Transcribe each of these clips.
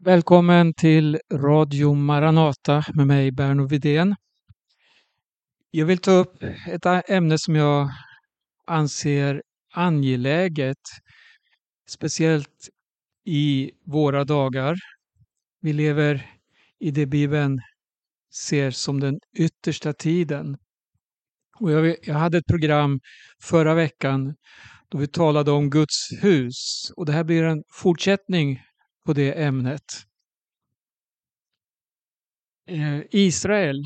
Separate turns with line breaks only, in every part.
Välkommen till Radio Maranata med mig Berno Vidén. Jag vill ta upp ett ämne som jag anser angeläget, speciellt i våra dagar. Vi lever i det Bibeln ser som den yttersta tiden. Och jag, jag hade ett program förra veckan då vi talade om Guds hus och det här blir en fortsättning på det ämnet. Eh, Israel,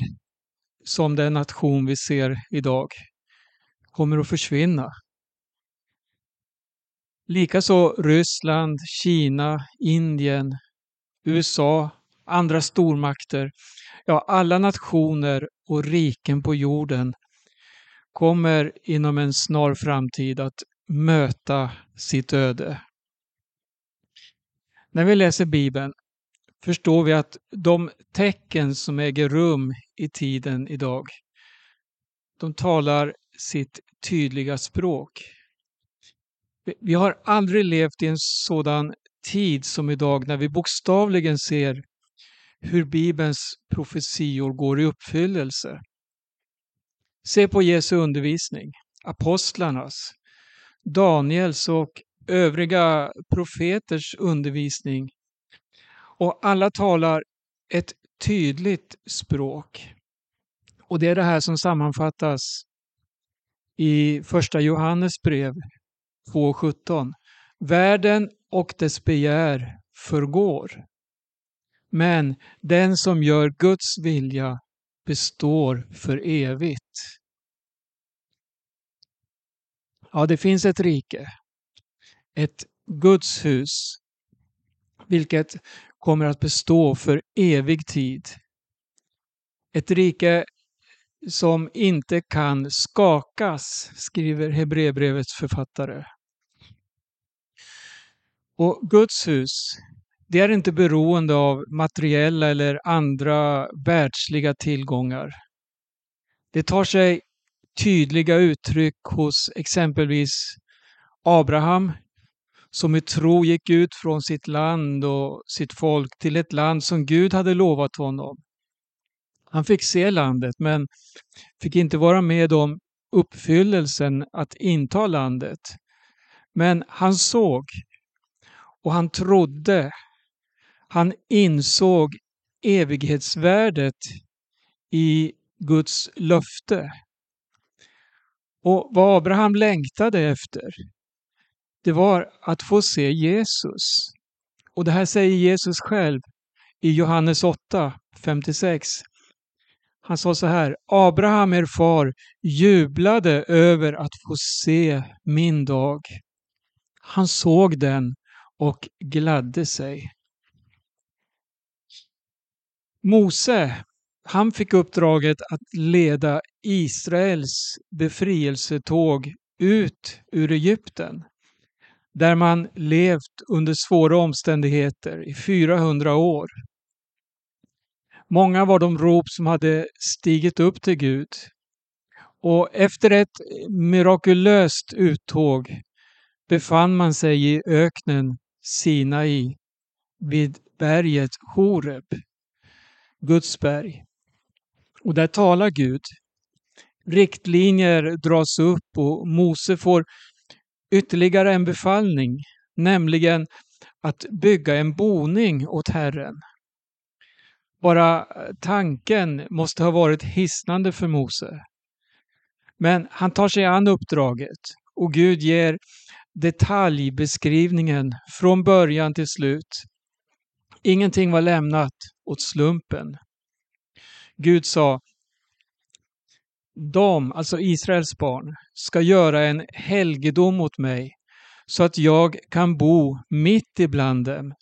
som den nation vi ser idag, kommer att försvinna. Likaså Ryssland, Kina, Indien, USA, andra stormakter, ja alla nationer och riken på jorden kommer inom en snar framtid att möta sitt öde. När vi läser Bibeln förstår vi att de tecken som äger rum i tiden idag, de talar sitt tydliga språk. Vi har aldrig levt i en sådan tid som idag när vi bokstavligen ser hur Bibelns profetior går i uppfyllelse. Se på Jesu undervisning, apostlarnas, Daniels och övriga profeters undervisning och alla talar ett tydligt språk. Och det är det här som sammanfattas i första Johannes brev 2.17. Världen och dess begär förgår. Men den som gör Guds vilja består för evigt. Ja, det finns ett rike ett Guds hus, vilket kommer att bestå för evig tid. Ett rike som inte kan skakas, skriver Hebreerbrevets författare. Och Guds hus, det är inte beroende av materiella eller andra världsliga tillgångar. Det tar sig tydliga uttryck hos exempelvis Abraham som i tro gick ut från sitt land och sitt folk till ett land som Gud hade lovat honom. Han fick se landet men fick inte vara med om uppfyllelsen att inta landet. Men han såg och han trodde. Han insåg evighetsvärdet i Guds löfte. Och vad Abraham längtade efter, det var att få se Jesus. Och det här säger Jesus själv i Johannes 8, 56. Han sa så här, Abraham er far jublade över att få se min dag. Han såg den och gladde sig. Mose, han fick uppdraget att leda Israels befrielsetåg ut ur Egypten där man levt under svåra omständigheter i 400 år. Många var de rop som hade stigit upp till Gud. Och efter ett mirakulöst uttåg befann man sig i öknen Sinai vid berget Horeb, Guds berg. Och där talar Gud. Riktlinjer dras upp och Mose får ytterligare en befallning, nämligen att bygga en boning åt Herren. Bara eh, tanken måste ha varit hisnande för Mose. Men han tar sig an uppdraget och Gud ger detaljbeskrivningen från början till slut. Ingenting var lämnat åt slumpen. Gud sa de, alltså Israels barn, ska göra en helgedom åt mig så att jag kan bo mitt ibland dem.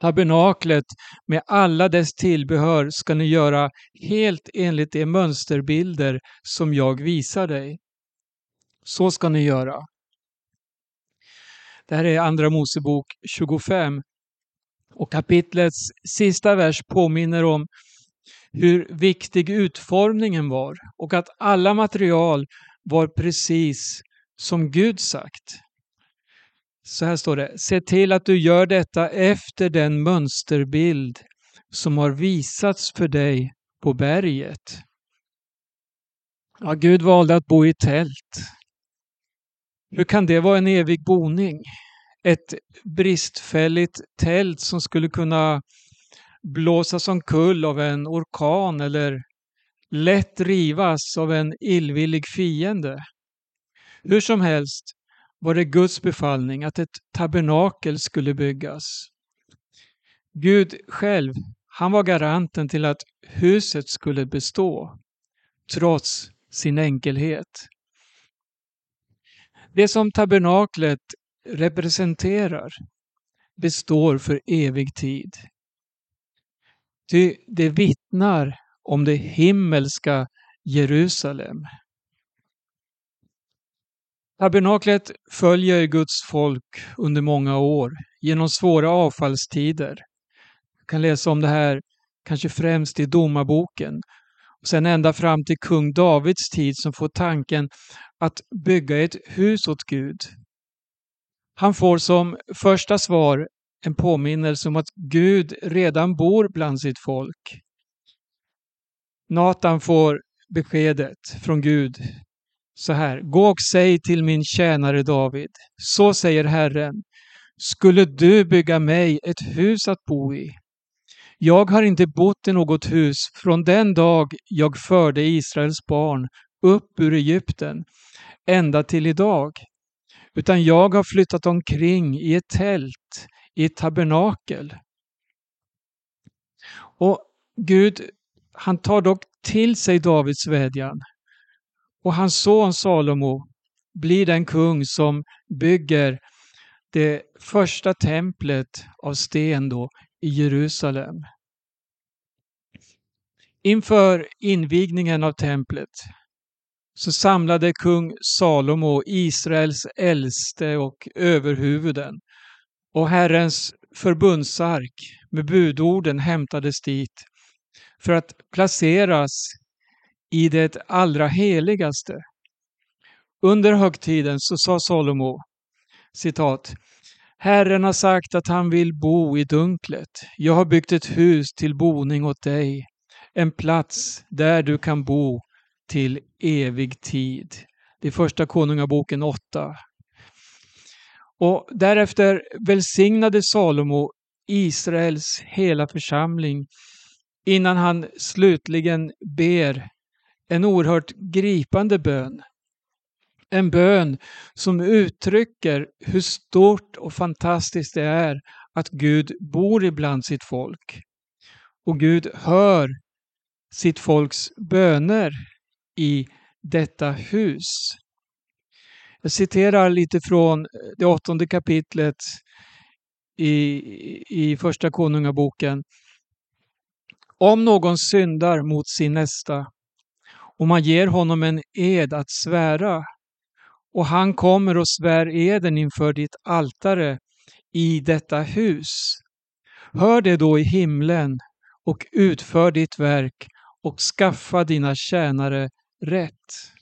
Tabernaklet med alla dess tillbehör ska ni göra helt enligt de mönsterbilder som jag visar dig. Så ska ni göra. Det här är Andra Mosebok 25 och kapitlets sista vers påminner om Mm. hur viktig utformningen var och att alla material var precis som Gud sagt. Så här står det. Se till att du gör detta efter den mönsterbild som har visats för dig på berget. Ja, Gud valde att bo i tält. Hur kan det vara en evig boning? Ett bristfälligt tält som skulle kunna blåsas omkull av en orkan eller lätt rivas av en illvillig fiende. Hur som helst var det Guds befallning att ett tabernakel skulle byggas. Gud själv, han var garanten till att huset skulle bestå, trots sin enkelhet. Det som tabernaklet representerar består för evig tid. Ty det vittnar om det himmelska Jerusalem. Tabernaklet följer Guds folk under många år genom svåra avfallstider. Du kan läsa om det här kanske främst i Domarboken. Och sen ända fram till kung Davids tid som får tanken att bygga ett hus åt Gud. Han får som första svar en påminnelse om att Gud redan bor bland sitt folk. Natan får beskedet från Gud så här. Gå och säg till min tjänare David. Så säger Herren. Skulle du bygga mig ett hus att bo i? Jag har inte bott i något hus från den dag jag förde Israels barn upp ur Egypten ända till idag. Utan jag har flyttat omkring i ett tält, i tabernakel. Och Gud, han tar dock till sig Davids vädjan. Och hans son Salomo blir den kung som bygger det första templet av sten då i Jerusalem. Inför invigningen av templet så samlade kung Salomo Israels äldste och överhuvuden och Herrens förbundsark med budorden hämtades dit för att placeras i det allra heligaste. Under högtiden så sa Salomo citat Herren har sagt att han vill bo i dunklet. Jag har byggt ett hus till boning åt dig, en plats där du kan bo till evig tid. Det är första Konungaboken 8. Och därefter välsignade Salomo Israels hela församling innan han slutligen ber en oerhört gripande bön. En bön som uttrycker hur stort och fantastiskt det är att Gud bor ibland sitt folk. Och Gud hör sitt folks böner i detta hus. Jag citerar lite från eh, det åttonde kapitlet i, i Första Konungaboken. Om någon syndar mot sin nästa och man ger honom en ed att svära och han kommer och svär eden inför ditt altare i detta hus. Hör det då i himlen och utför ditt verk och skaffa dina tjänare rätt.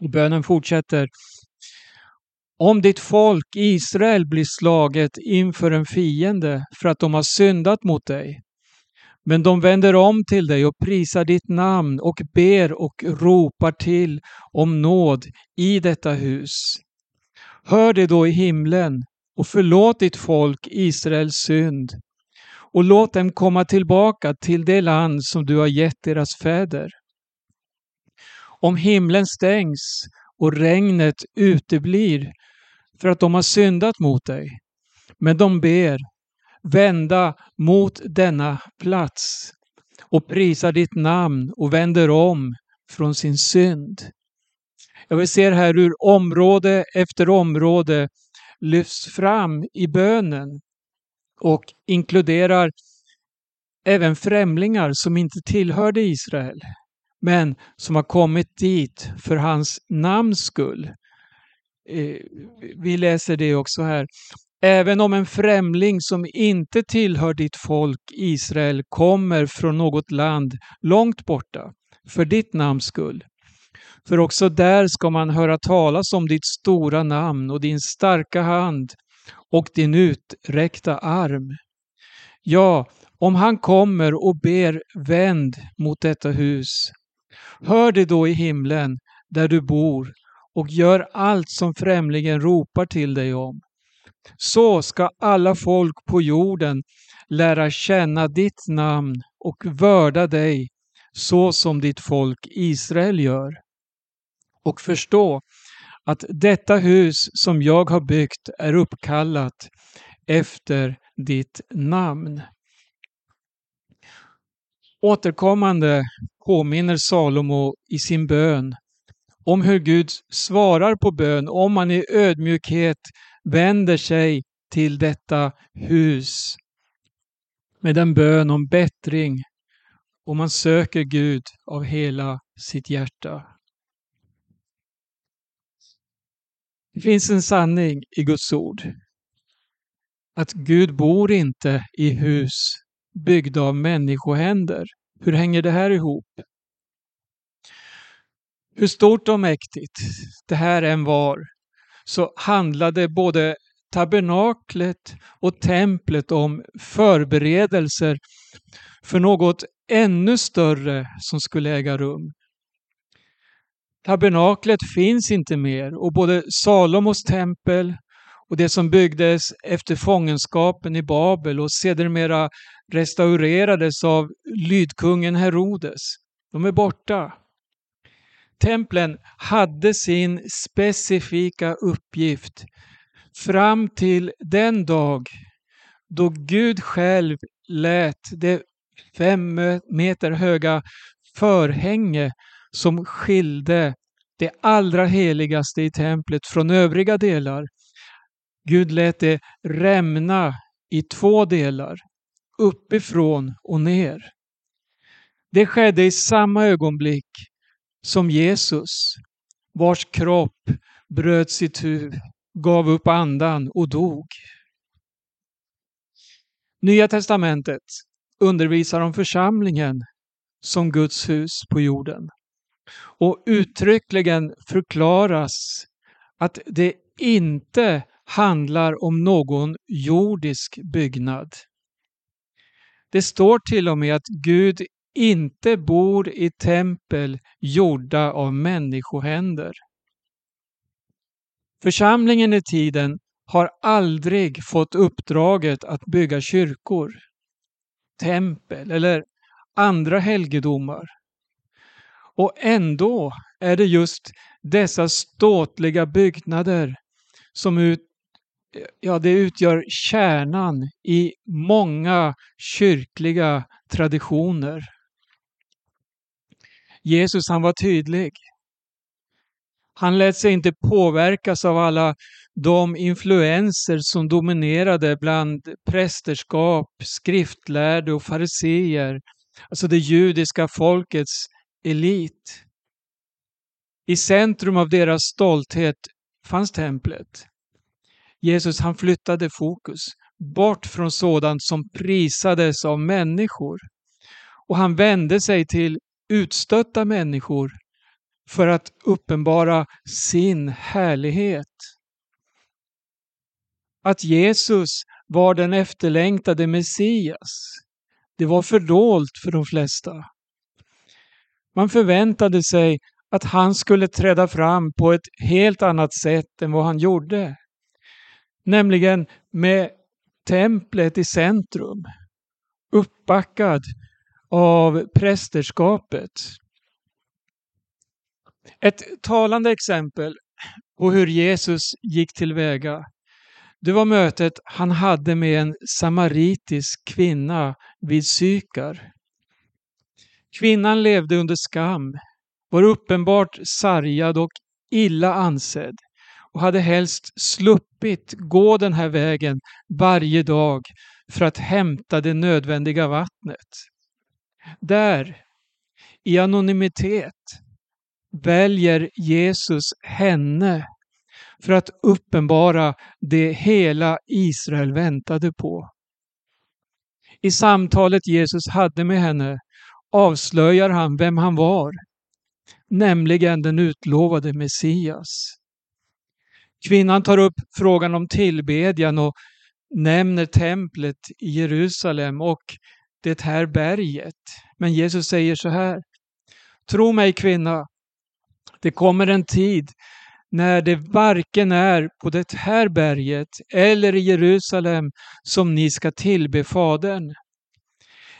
Och bönen fortsätter. Om ditt folk Israel blir slaget inför en fiende för att de har syndat mot dig, men de vänder om till dig och prisar ditt namn och ber och ropar till om nåd i detta hus. Hör det då i himlen och förlåt ditt folk Israels synd och låt dem komma tillbaka till det land som du har gett deras fäder. Om himlen stängs och regnet uteblir för att de har syndat mot dig, men de ber vända mot denna plats och prisar ditt namn och vänder om från sin synd. Jag vill se här hur område efter område lyfts fram i bönen och inkluderar även främlingar som inte tillhörde Israel men som har kommit dit för hans namns skull. Eh, vi läser det också här. Även om en främling som inte tillhör ditt folk Israel kommer från något land långt borta för ditt namns skull, För också där ska man höra talas om ditt stora namn och din starka hand och din uträckta arm. Ja, om han kommer och ber vänd mot detta hus. Hör det då i himlen där du bor och gör allt som främlingen ropar till dig om. Så ska alla folk på jorden lära känna ditt namn och vörda dig så som ditt folk Israel gör. Och förstå att detta hus som jag har byggt är uppkallat efter ditt namn. Återkommande påminner Salomo i sin bön om hur Gud svarar på bön om man i ödmjukhet vänder sig till detta hus med en bön om bättring och man söker Gud av hela sitt hjärta. Det finns en sanning i Guds ord. Att Gud bor inte i hus byggda av människohänder. Hur hänger det här ihop? Hur stort och mäktigt det här än var så handlade både tabernaklet och templet om förberedelser för något ännu större som skulle äga rum. Tabernaklet finns inte mer och både Salomos tempel och det som byggdes efter fångenskapen i Babel och sedermera restaurerades av lydkungen Herodes, de är borta. Templen hade sin specifika uppgift fram till den dag då Gud själv lät det fem meter höga förhänge som skilde det allra heligaste i templet från övriga delar. Gud lät det rämna i två delar, uppifrån och ner. Det skedde i samma ögonblick som Jesus, vars kropp bröt sitt huvud, gav upp andan och dog. Nya testamentet undervisar om församlingen som Guds hus på jorden. Och uttryckligen förklaras att det inte handlar om någon jordisk byggnad. Det står till och med att Gud inte bor i tempel gjorda av människohänder. Församlingen i tiden har aldrig fått uppdraget att bygga kyrkor, tempel eller andra helgedomar. Och ändå är det just dessa ståtliga byggnader som ut, ja, det utgör kärnan i många kyrkliga traditioner. Jesus han var tydlig. Han lät sig inte påverkas av alla de influenser som dominerade bland prästerskap, skriftlärde och fariseer, alltså det judiska folkets elit. I centrum av deras stolthet fanns templet. Jesus han flyttade fokus bort från sådant som prisades av människor. Och han vände sig till utstötta människor för att uppenbara sin härlighet. Att Jesus var den efterlängtade Messias, det var fördolt för de flesta. Man förväntade sig att han skulle träda fram på ett helt annat sätt än vad han gjorde. Nämligen med templet i centrum, uppbackad av prästerskapet. Ett talande exempel på hur Jesus gick tillväga det var mötet han hade med en samaritisk kvinna vid Sykar. Kvinnan levde under skam, var uppenbart sargad och illa ansedd och hade helst sluppit gå den här vägen varje dag för att hämta det nödvändiga vattnet. Där, i anonymitet, väljer Jesus henne för att uppenbara det hela Israel väntade på. I samtalet Jesus hade med henne avslöjar han vem han var. nämligen den utlovade Messias. Kvinnan tar upp frågan om tillbedjan och nämner templet i Jerusalem och det här berget. Men Jesus säger så här. Tro mig kvinna, det kommer en tid när det varken är på det här berget eller i Jerusalem som ni ska tillbe Fadern.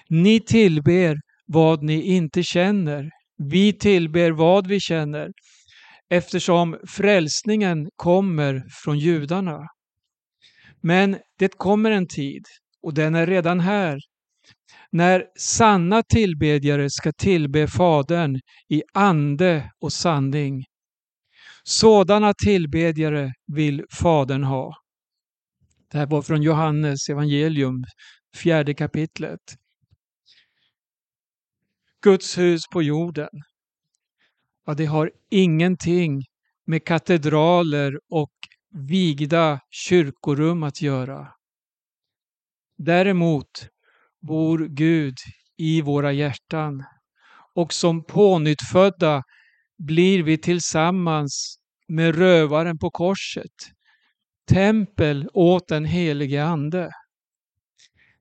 Ni tillber vad ni inte känner. Vi tillber vad vi känner eftersom frälsningen kommer från judarna. Men det kommer en tid, och den är redan här, när sanna tillbedjare ska tillbe Fadern i ande och sanning. Sådana tillbedjare vill Fadern ha. Det här var från Johannes evangelium, fjärde kapitlet. Guds hus på jorden. Ja, det har ingenting med katedraler och vigda kyrkorum att göra. Däremot bor Gud i våra hjärtan och som pånyttfödda blir vi tillsammans med rövaren på korset tempel åt den helige Ande.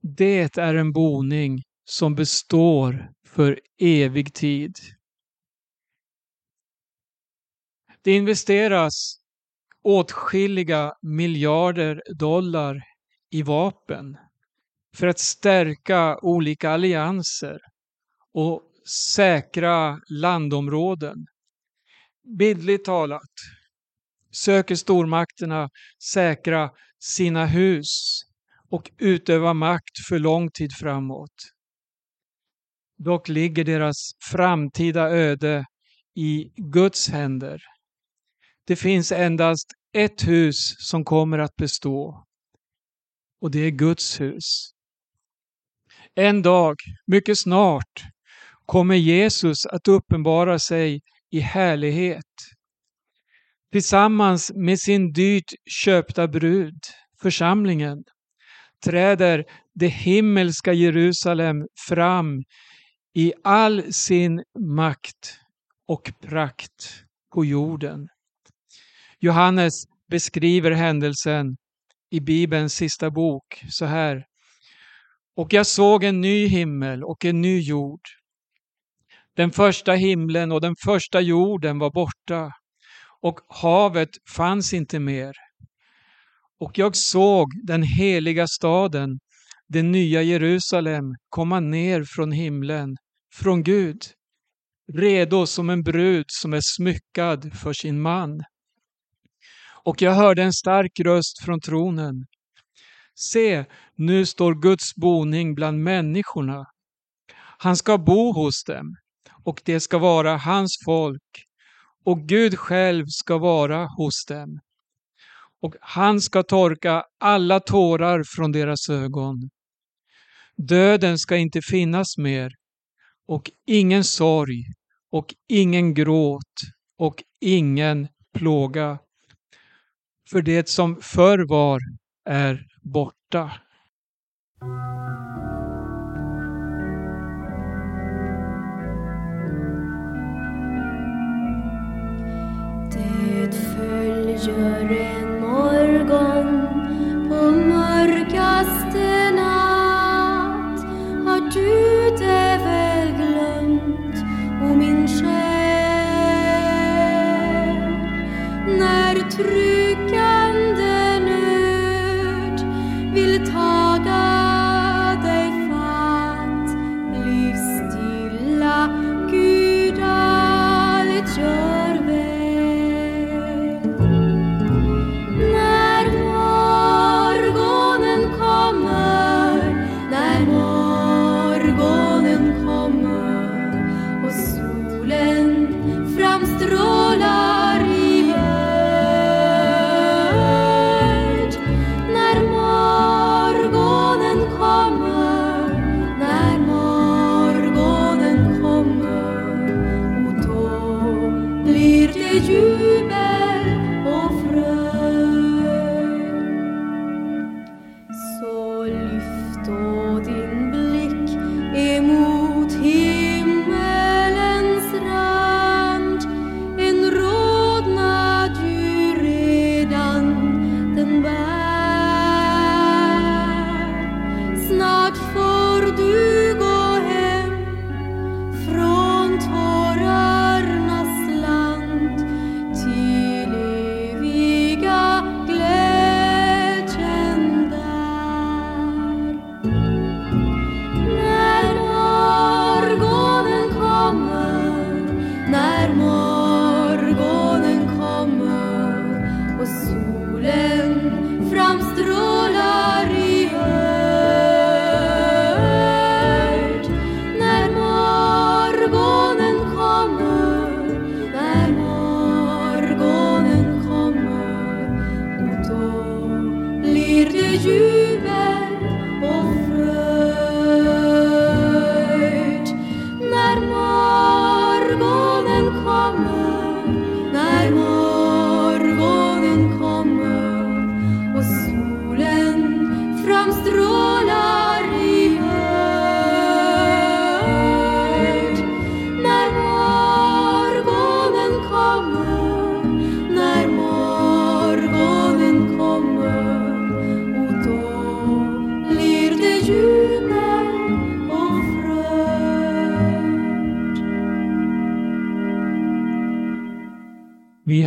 Det är en boning som består för evig tid. Det investeras åtskilliga miljarder dollar i vapen för att stärka olika allianser och säkra landområden. Bildligt talat söker stormakterna säkra sina hus och utöva makt för lång tid framåt. Dock ligger deras framtida öde i Guds händer. Det finns endast ett hus som kommer att bestå och det är Guds hus. En dag, mycket snart, kommer Jesus att uppenbara sig i härlighet tillsammans med sin dyrt köpta brud, församlingen, träder det himmelska Jerusalem fram i all sin makt och prakt på jorden. Johannes beskriver händelsen i Bibelns sista bok så här. Och jag såg en ny himmel och en ny jord. Den första himlen och den första jorden var borta och havet fanns inte mer. Och jag såg den heliga staden, det nya Jerusalem, komma ner från himlen, från Gud, redo som en brud som är smyckad för sin man. Och jag hörde en stark röst från tronen. Se, nu står Guds boning bland människorna. Han ska bo hos dem och det ska vara hans folk och Gud själv ska vara hos dem. Och han ska torka alla tårar från deras ögon. Döden ska inte finnas mer och ingen sorg och ingen gråt och ingen plåga. För det som förr var är borta.
Det följer en morgon på
morgon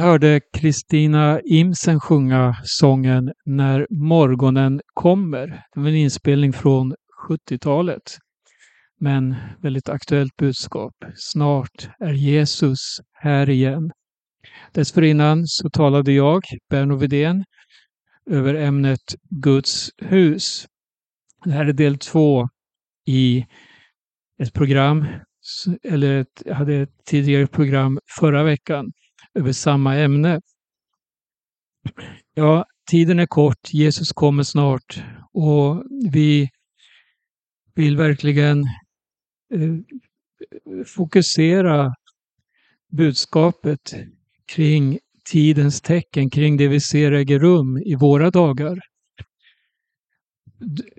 hörde Kristina Imsen sjunga sången När morgonen kommer. Det var en inspelning från 70-talet. Men väldigt aktuellt budskap. Snart är Jesus här igen. Dessförinnan så talade jag, Berno Widén, över ämnet Guds hus. Det här är del två i ett program, eller ett, jag hade ett tidigare program förra veckan över samma ämne. Ja, tiden är kort, Jesus kommer snart och vi vill verkligen eh, fokusera budskapet kring tidens tecken, kring det vi ser äger rum i våra dagar.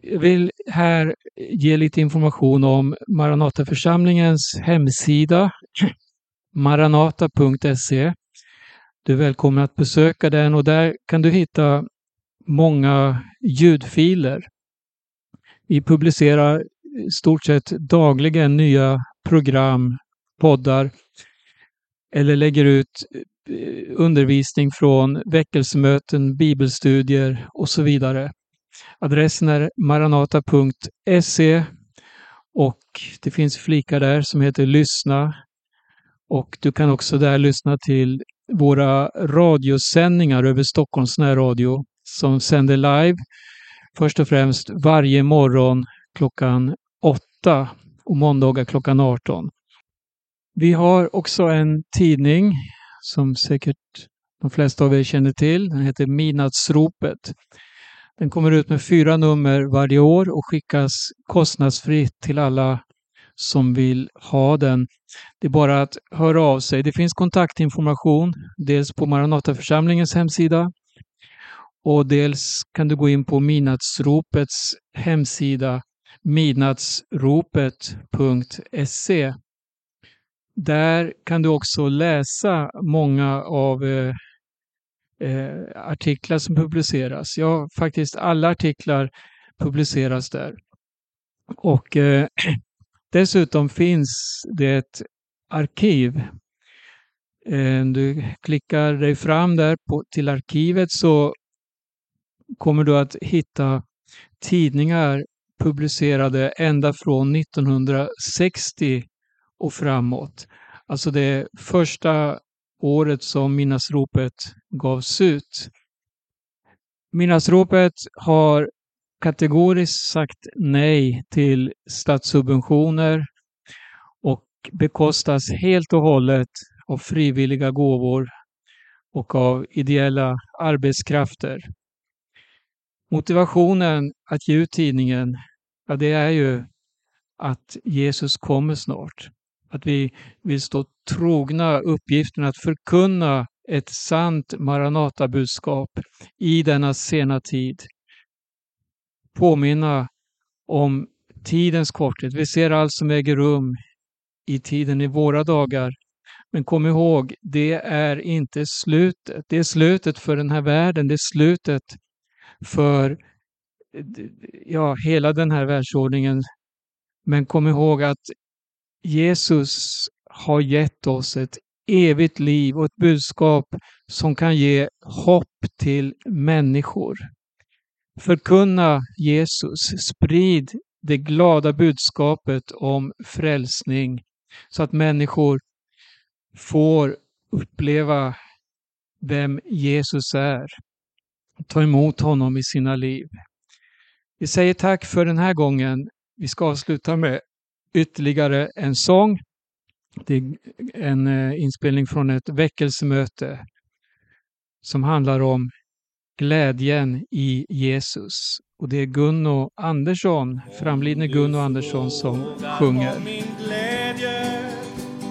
Jag vill här ge lite information om Maranataförsamlingens hemsida maranata.se. Du är välkommen att besöka den och där kan du hitta många ljudfiler. Vi publicerar i stort sett dagligen nya program, poddar eller lägger ut eh, undervisning från väckelsemöten, bibelstudier och så vidare. Adressen är maranata.se och det finns flikar där som heter Lyssna. Och du kan också där lyssna till våra radiosändningar över Stockholms närradio som sänder live först och främst varje morgon klockan 8 och måndagar klockan 18. Vi har också en tidning som säkert de flesta av er känner till. Den heter Midnattsropet. Den kommer ut med fyra nummer varje år och skickas kostnadsfritt till alla som vill ha den. Det är bara att höra av sig. Det finns kontaktinformation dels på Maranataförsamlingens hemsida och dels kan du gå in på Midnattsropets hemsida midnattsropet.se. Där kan du också läsa många av eh, eh, artiklar som publiceras. Ja, faktiskt alla artiklar publiceras där. Och eh, dessutom finns det ett arkiv. Eh, du klickar dig fram där på, till arkivet så kommer du att hitta tidningar publicerade ända från 1960 och framåt. Alltså det första året som Minnasropet gavs ut. Minnasropet har kategoriskt sagt nej till statssubventioner och bekostas helt och hållet av frivilliga gåvor och av ideella arbetskrafter. Motivationen att ge ut tidningen, ja, det är ju att Jesus kommer snart. Att vi vill stå trogna uppgiften att förkunna ett sant Maranata-budskap i denna sena tid. Påminna om tidens korthet. Vi ser allt som äger rum i tiden i våra dagar. Men kom ihåg, det är inte slutet. Det är slutet för den här världen. Det är slutet för ja, hela den här världsordningen. Men kom ihåg att Jesus har gett oss ett evigt liv och ett budskap som kan ge hopp till människor. Förkunna Jesus, sprid det glada budskapet om frälsning så att människor får uppleva vem Jesus är. Ta emot honom i sina liv. Vi säger tack för den här gången. Vi ska avsluta med ytterligare en sång. Det är en eh, inspelning från ett väckelsemöte som handlar om glädjen i Jesus. Och det är Gunno Andersson, framlidne Gunno Andersson som sjunger.
Min glädje,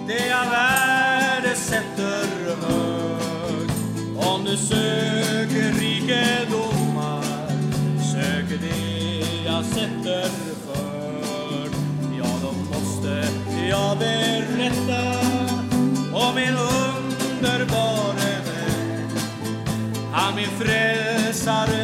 det jag värdesätter högt. Om du söker rikedomar, söker det jag sätter för. Ja, då måste jag berätta om min underbara. Han min frälsare,